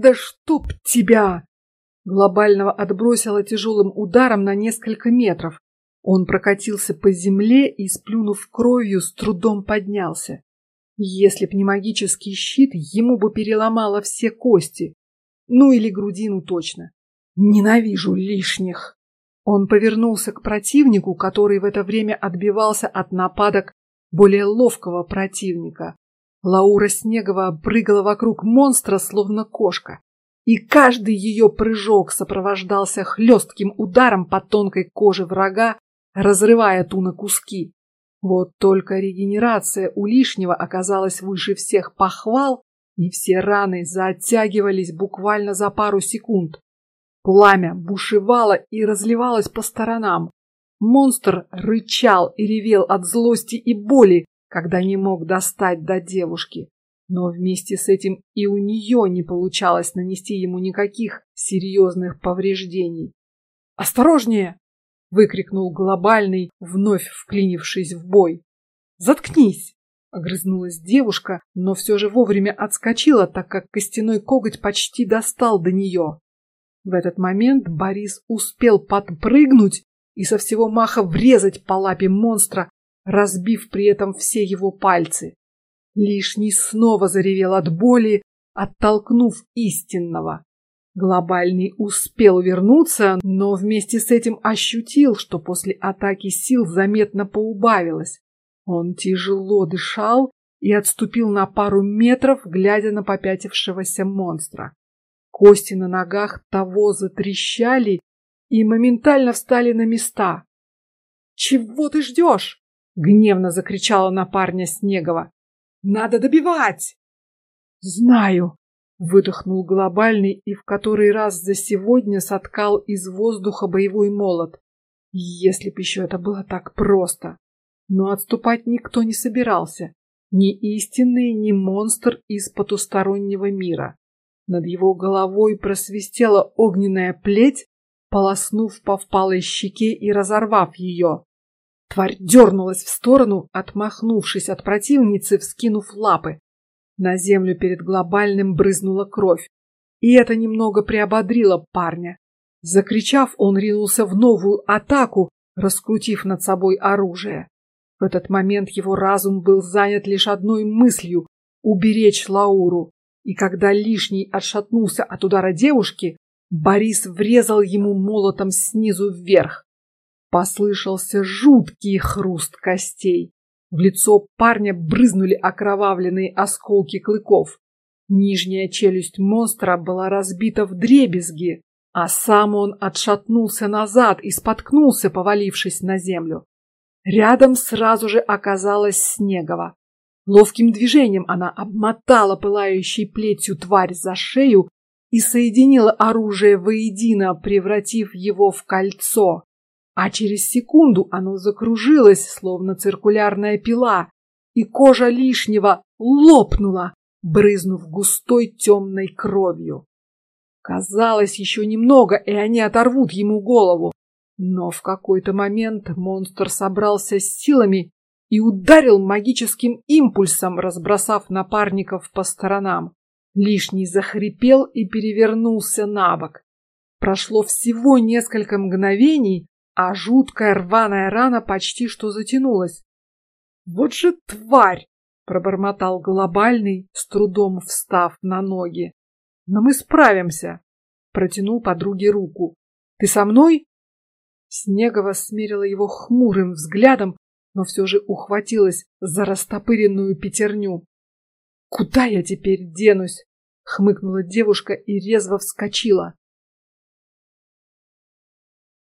Да чтоб тебя! Глобального отбросило тяжелым ударом на несколько метров. Он прокатился по земле и, сплюнув кровью, с трудом поднялся. Если б не магический щит, ему бы переломало все кости, ну или грудину точно. Ненавижу лишних. Он повернулся к противнику, который в это время отбивался от нападок более ловкого противника. Лаура Снегова прыгала вокруг монстра, словно кошка, и каждый ее прыжок сопровождался хлестким ударом по тонкой коже врага, разрывая ту на куски. Вот только регенерация у лишнего оказалась выше всех похвал, и все раны затягивались буквально за пару секунд. Пламя бушевало и разливалось по сторонам. Монстр рычал и ревел от злости и боли, когда не мог достать до девушки. Но вместе с этим и у нее не получалось нанести ему никаких серьезных повреждений. Осторожнее! выкрикнул глобальный, вновь вклинившись в бой. Заткнись! Огрызнулась девушка, но все же вовремя отскочила, так как костяной коготь почти достал до нее. В этот момент Борис успел подпрыгнуть и со всего маха врезать по лапе монстра, разбив при этом все его пальцы. Лишний снова заревел от боли, оттолкнув истинного. Глобальный успел вернуться, но вместе с этим ощутил, что после атаки сил заметно поубавилось. Он тяжело дышал и отступил на пару метров, глядя на попятившегося монстра. Кости на ногах того затрещали и моментально встали на места. Чего ты ждешь? Гневно закричала на парня Снегова. Надо добивать. Знаю. Выдохнул глобальный и в который раз за сегодня соткал из воздуха боевой молот. Если б еще это было так просто. Но отступать никто не собирался. Ни истинный, ни монстр из потустороннего мира. Над его головой просвистела огненная плеть, полоснув по впалой щеке и разорвав ее. Тварь дернулась в сторону, отмахнувшись от противницы, вскинув лапы. На землю перед глобальным брызнула кровь, и это немного приободрило парня. Закричав, он ринулся в новую атаку, раскрутив над собой оружие. В этот момент его разум был занят лишь одной мыслью — уберечь Лауру. И когда лишний отшатнулся от удара девушки, Борис врезал ему молотом снизу вверх. Послышался жуткий хруст костей. В лицо парня брызнули окровавленные осколки клыков. Нижняя челюсть монстра была разбита в дребезги, а сам он отшатнулся назад и споткнулся, повалившись на землю. Рядом сразу же оказалась Снегова. Ловким движением она обмотала пылающей плетью тварь за шею и соединила оружие воедино, превратив его в кольцо. А через секунду оно закружилось, словно циркулярная пила, и кожа лишнего лопнула, брызнув густой темной кровью. Казалось, еще немного, и они оторвут ему голову. Но в какой-то момент монстр собрался с силами и ударил магическим импульсом, разбросав напарников по сторонам. Лишний захрипел и перевернулся на бок. Прошло всего несколько мгновений, а жуткая рваная рана почти что затянулась. Вот же тварь! пробормотал глобальный, с трудом встав на ноги. Но мы справимся. Протянул подруге руку. Ты со мной? Снегова смерила его хмурым взглядом, но все же ухватилась за растопыренную пятерню. Куда я теперь денусь? хмыкнула девушка и резво вскочила.